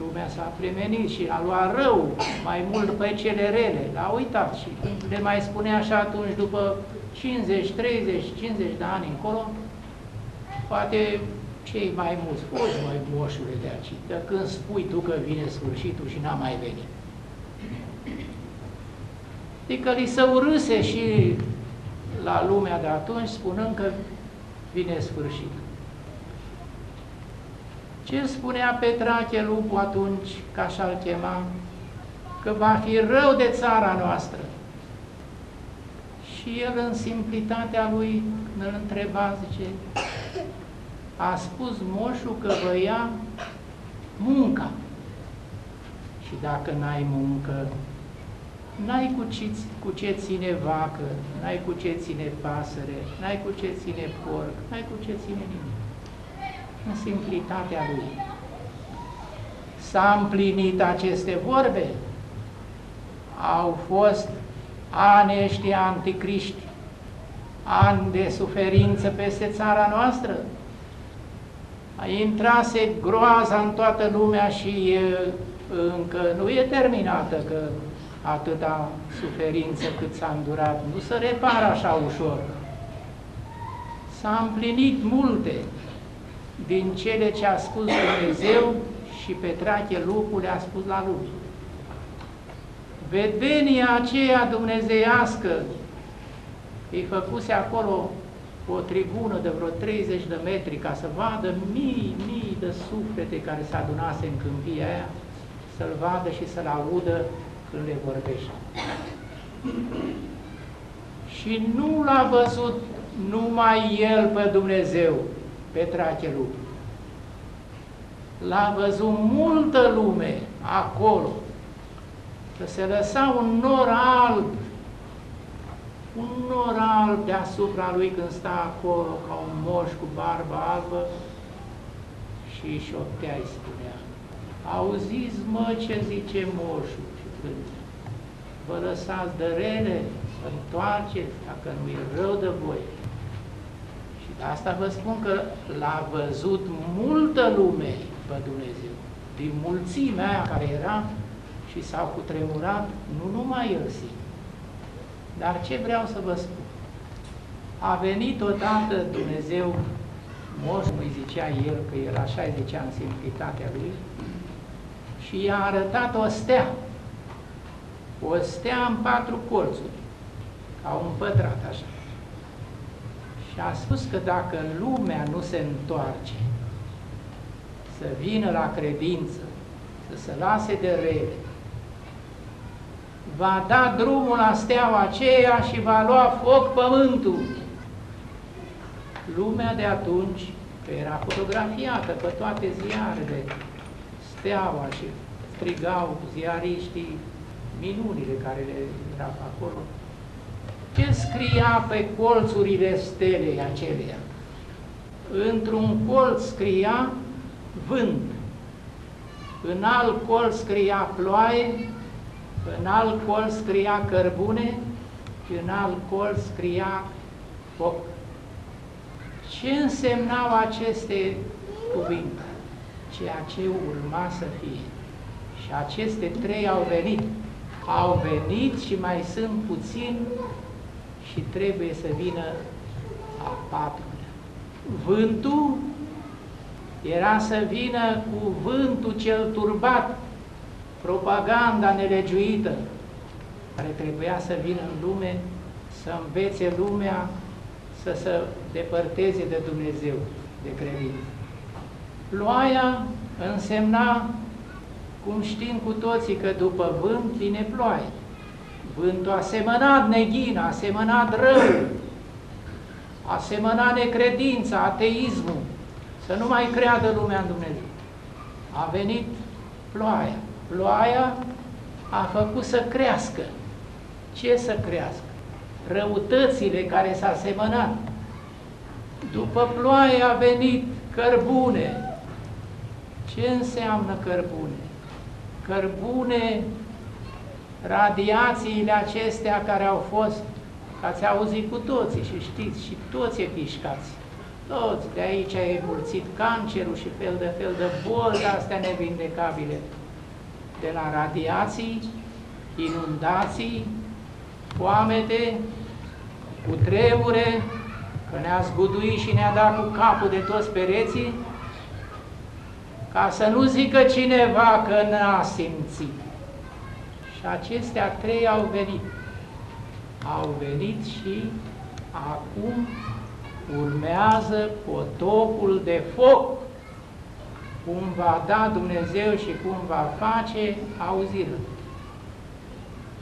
lumea s-a premenit și a luat rău mai mult pe cele rele, l-a uitat și le mai spunea așa atunci după 50, 30, 50 de ani încolo, poate cei mai mulți, poți mai moșule de aici, de când spui tu că vine sfârșitul și n-a mai venit. Adică li se urâse și la lumea de atunci, spunând că vine sfârșitul. Ce spunea Petrache Lupu atunci, ca așa-l chema? Că va fi rău de țara noastră. Și el, în simplitatea lui, când îl întreba, zice, a spus moșul că vă ia munca. Și dacă n-ai muncă, n-ai cu ce, cu ce ține vacă, n-ai cu ce ține pasăre, n-ai cu ce ține porc, n-ai cu ce ține nimic. În simplitatea lui. S-a împlinit aceste vorbe. Au fost ani ăștia anticriști, ani de suferință peste țara noastră. A intrase groaza în toată lumea și e, încă nu e terminată, că atâta suferință cât s-a îndurat nu se repară așa ușor. S-a împlinit multe din cele ce a spus Dumnezeu și Petrache Lupu le-a spus la lume vedenia aceea dumnezeiască, îi făcuse acolo o tribună de vreo 30 de metri ca să vadă mii, mii de suflete care se adunase în câmpia aia, să-l vadă și să-l audă când le vorbește. Și nu l-a văzut numai el pe Dumnezeu, pe Trachelu. L-a văzut multă lume acolo, că se lăsa un nor alb, un nor alb deasupra lui când sta acolo ca un moș cu barbă albă și șoptea îi spunea, auziți mă ce zice moșul și când vă lăsați de rele, vă întoarceți dacă nu e rău de voi. Și de asta vă spun că l-a văzut multă lume pe Dumnezeu, din mulțimea aia care era și s-au cutremurat nu numai el singur. Dar ce vreau să vă spun? A venit odată Dumnezeu, Moș, îi zicea el, că el așa îi zicea în simplitatea lui, și i-a arătat o stea, o stea în patru colțuri, ca un pătrat așa. Și a spus că dacă lumea nu se întoarce, să vină la credință, să se lase de rele, va da drumul la steaua aceea și va lua foc pământul. Lumea de atunci, că era fotografiată pe toate ziarele, steaua și strigau ziariștii minunile care le erau acolo. Ce scria pe colțurile stelei acelea? Într-un colț scria vânt, în alt colț scria ploaie, în alt col scria cărbune și în alt col scria foc. Ce însemnau aceste cuvinte? Ceea ce urma să fie. Și aceste trei au venit. Au venit și mai sunt puțin și trebuie să vină al patrulea. Vântul era să vină cu vântul cel turbat, propaganda nelegiuită care trebuia să vină în lume, să învețe lumea să se depărteze de Dumnezeu, de credință. Ploaia însemna, cum știm cu toții, că după vânt vine ploaie. Vântul a semănat neghină, a semănat rău, a semănat necredința, ateismul, să nu mai creadă lumea în Dumnezeu. A venit ploaia. Ploaia a făcut să crească. Ce să crească? Răutățile care s-a semănat. După ploaie a venit cărbune. Ce înseamnă cărbune? Cărbune, radiațiile acestea care au fost, ați auzit cu toții și știți, și toți e pișcați. Toți, de aici a emulțit cancerul și fel de fel de boli de astea nevindecabile. De la radiații, inundații, foamete, cu tremure, că ne-a zguduit și ne-a dat cu capul de toți pereții, ca să nu zică cineva că n-a simțit. Și acestea trei au venit. Au venit și acum urmează potopul de foc, cum va da Dumnezeu și cum va face auzire.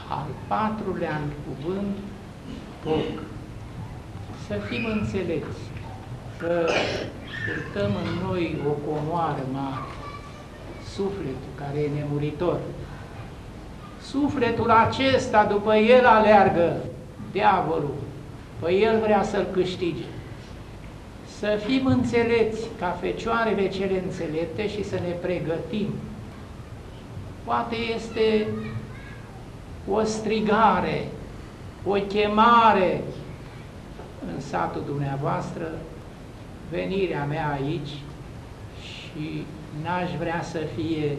Al patrulea cuvânt, foc. Să fim înțelepți că purtăm în noi o comoară mare, sufletul care e nemuritor. Sufletul acesta, după el aleargă diavolul, pe el vrea să-l câștige. Să fim înțelepți ca fecioarele cele înțelepte și să ne pregătim. Poate este o strigare, o chemare în satul dumneavoastră, venirea mea aici și n-aș vrea să fie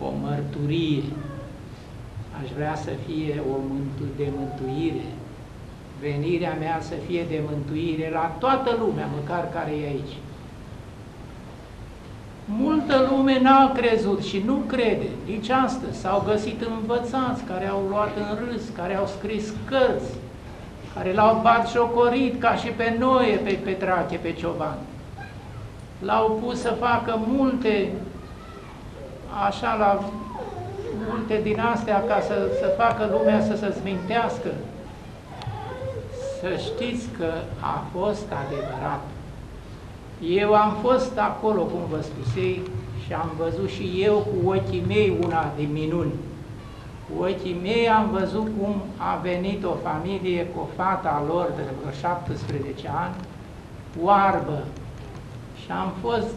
o mărturie, aș vrea să fie o mântu de mântuire, venirea mea să fie de mântuire la toată lumea, măcar care e aici. Multă lume n-a crezut și nu crede, nici astăzi. S-au găsit învățați care au luat în râs, care au scris cărți, care l-au bat șocorit ca și pe noi, pe Petrache, pe Cioban. L-au pus să facă multe, așa la multe din astea ca să, să facă lumea să se zmintească. Să știți că a fost adevărat. Eu am fost acolo, cum vă spusei, și am văzut și eu cu ochii mei una din minuni. Cu ochii mei am văzut cum a venit o familie cu fata lor de vreo 17 ani, oarbă, și am fost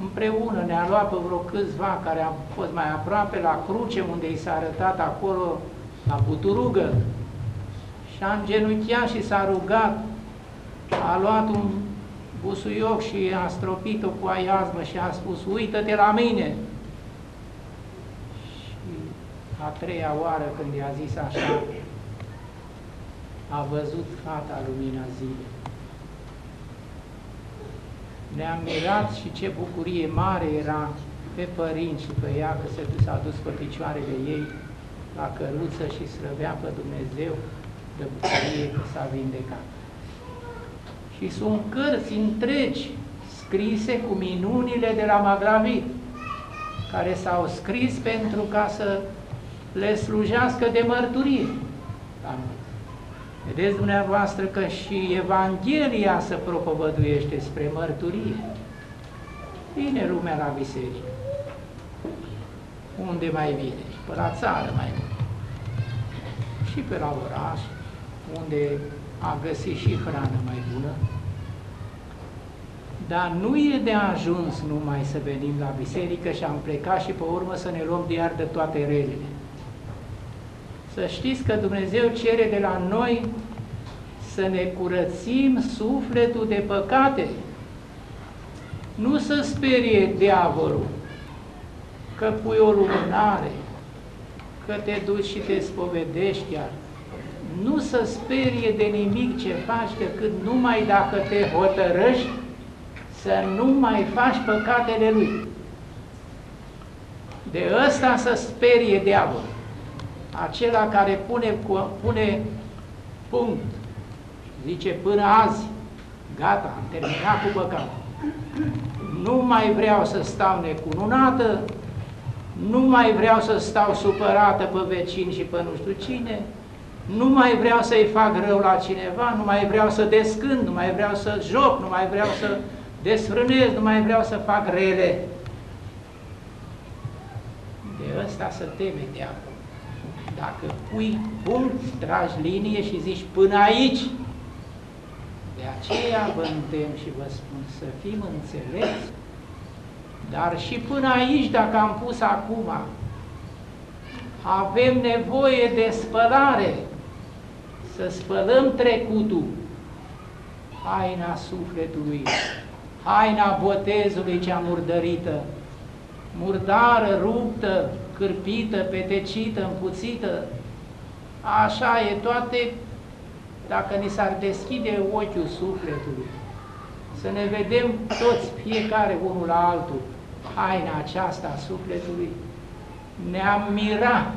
împreună, ne-a luat pe vreo câțiva care am fost mai aproape la cruce, unde i s-a arătat acolo la puturugă, și am genunchiat și s-a rugat, a luat un busuioc și a stropit-o cu aiazmă și a spus, uită-te la mine. Și a treia oară când i-a zis așa, a văzut fata lumina zilei. Ne-am mirat și ce bucurie mare era pe părinți și pe ea că se s-a dus pe picioarele ei la căruță și slăvea pe Dumnezeu de bucurie că s-a vindecat și sunt cărți întregi scrise cu minunile de la Magravit, care s-au scris pentru ca să le slujească de mărturie. Vedeți dumneavoastră că și Evanghelia se propovăduiește spre mărturie. Vine lumea la biserică. Unde mai vine? Pe la țară mai vine. Și pe la oraș, unde a găsit și hrană mai bună, dar nu e de ajuns numai să venim la biserică și am plecat și pe urmă să ne luăm de de toate relele. Să știți că Dumnezeu cere de la noi să ne curățim sufletul de păcate. Nu să sperie diavolul că pui o lumânare, că te duci și te spovedești chiar. Nu să sperie de nimic ce faci decât numai dacă te hotărăști să nu mai faci păcatele lui. De ăsta să sperie diavolul, acela care pune, pune punct Zice, până azi, gata, am terminat cu păcatul. Nu mai vreau să stau necununată, nu mai vreau să stau supărată pe vecini și pe nu știu cine, nu mai vreau să-i fac rău la cineva, nu mai vreau să descând, nu mai vreau să joc, nu mai vreau să desfrânez, nu mai vreau să fac rele. De ăsta să teme diavolul. Dacă pui punct, tragi linie și zici până aici, de aceea vă îndemn și vă spun să fim înțelepți, dar și până aici, dacă am pus acum, avem nevoie de spălare, să spălăm trecutul, haina sufletului, haina botezului cea murdărită, murdară, ruptă, cârpită, petecită, împuțită, așa e toate, dacă ni s-ar deschide ochiul sufletului, să ne vedem toți, fiecare unul la altul, haina aceasta a sufletului, ne-am mirat,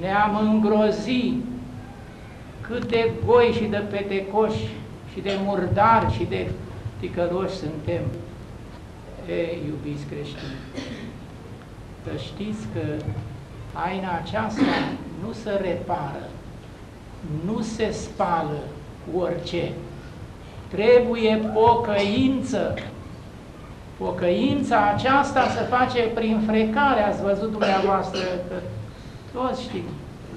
ne-am îngrozit cât de goi și de petecoși și de murdari și de ticăloși suntem. E, iubiți creștini, să știți că haina aceasta nu se repară, nu se spală cu orice. Trebuie pocăință. Pocăința aceasta se face prin frecare, ați văzut dumneavoastră că toți știm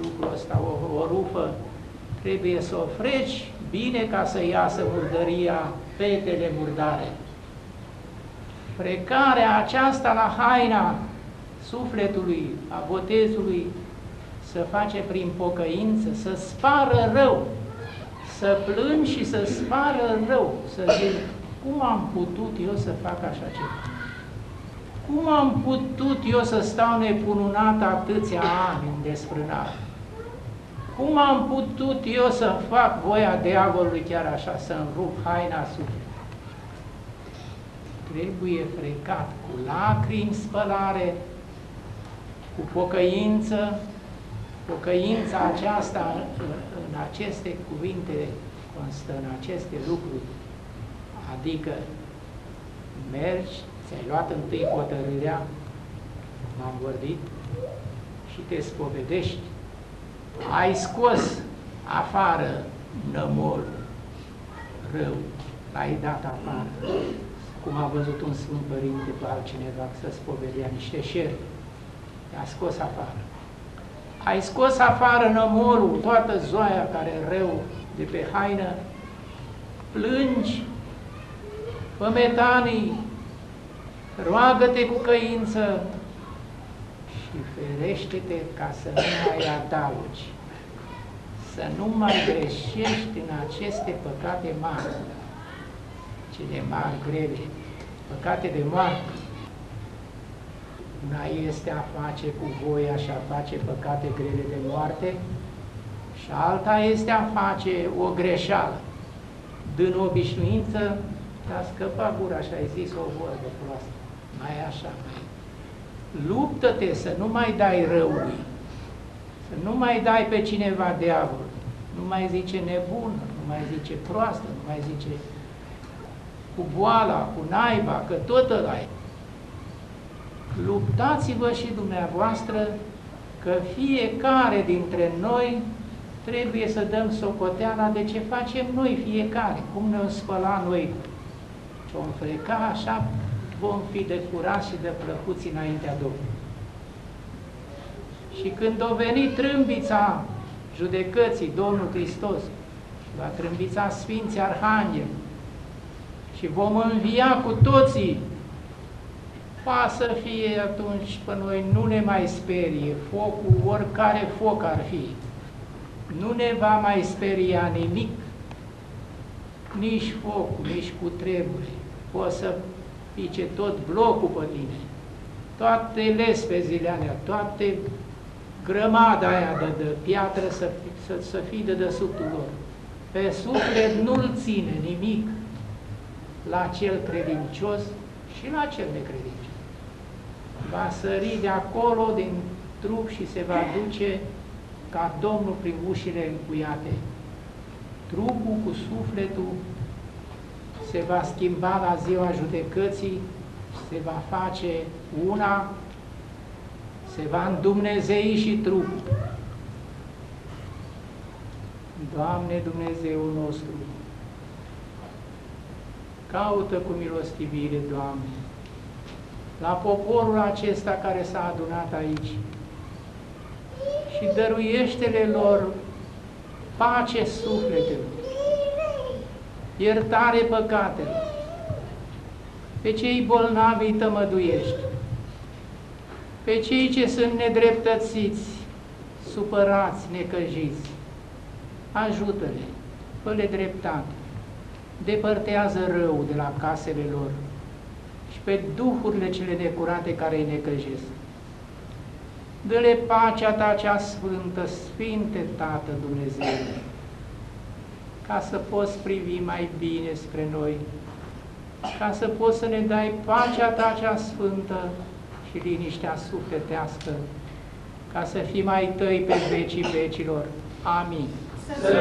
lucrul ăsta, o, o rufă trebuie să o freci bine ca să iasă murdăria, petele murdare. Frecarea aceasta la haina sufletului, a botezului, să face prin pocăință, să spară rău, să plâng și să spară rău, să zic, cum am putut eu să fac așa ceva? Cum am putut eu să stau nepununat atâția ani în desfrânare? Cum am putut eu să fac voia diavolului chiar așa, să-mi rup haina sufletului? Trebuie frecat cu lacrimi spălare, cu pocăință, pocăința aceasta în aceste cuvinte constă, în aceste lucruri, adică mergi, ți-ai luat întâi hotărârea, m-am vorbit, și te spovedești ai scos afară nămolul rău, l-ai dat afară, cum a văzut un Sfânt Părinte pe altcineva să spovedea niște șerpi, i-a scos afară. Ai scos afară nămolul, toată zoaia care e rău de pe haină, plângi, fă metanii, roagă-te cu căință, și ferește-te ca să nu mai adaugi, să nu mai greșești în aceste păcate mari, cele mari, grele, păcate de moarte. Una este a face cu voia și a face păcate grele de moarte și alta este a face o greșeală. Din obișnuință, te-a scăpat gura și ai zis o vorbă proastă. Mai așa, mai luptă-te să nu mai dai răului, să nu mai dai pe cineva diavol, nu mai zice nebună, nu mai zice proastă, nu mai zice cu boala, cu naiba, că tot ăla e. Luptați-vă și dumneavoastră că fiecare dintre noi trebuie să dăm socoteala de ce facem noi fiecare, cum ne-o spăla noi, ce-o freca așa vom fi de curat și de plăcuți înaintea Domnului. Și când o veni trâmbița judecății Domnul Hristos, va trâmbița Sfinții Arhanghel și vom învia cu toții, va să fie atunci pe noi, nu ne mai sperie focul, oricare foc ar fi, nu ne va mai speria nimic, nici focul, nici cu treburi, poți să pice tot blocul pe tine, toate lespezile alea, toate grămada aia de, de piatră să, să, să fie de desubtul lor. Pe suflet nu-l ține nimic la cel credincios și la cel necredincios. Va sări de acolo, din trup și se va duce ca Domnul prin ușile încuiate. trupul cu sufletul se va schimba la ziua judecății, se va face una, se va îndumnezei și trupul. Doamne Dumnezeu nostru, caută cu milostivire, Doamne, la poporul acesta care s-a adunat aici și dăruiește-le lor pace sufletelor, iertare păcatelor, pe cei bolnavi îi tămăduiești, pe cei ce sunt nedreptățiți, supărați, necăjiți, ajută-le, fă-le dreptate, depărtează rău de la casele lor și pe duhurile cele necurate care îi necăjesc. Dă-le pacea ta cea sfântă, Sfinte Tată Dumnezeu, ca să poți privi mai bine spre noi, ca să poți să ne dai pacea ta cea sfântă și liniștea sufletească, ca să fii mai tăi pe vecii vecilor. Amin. Să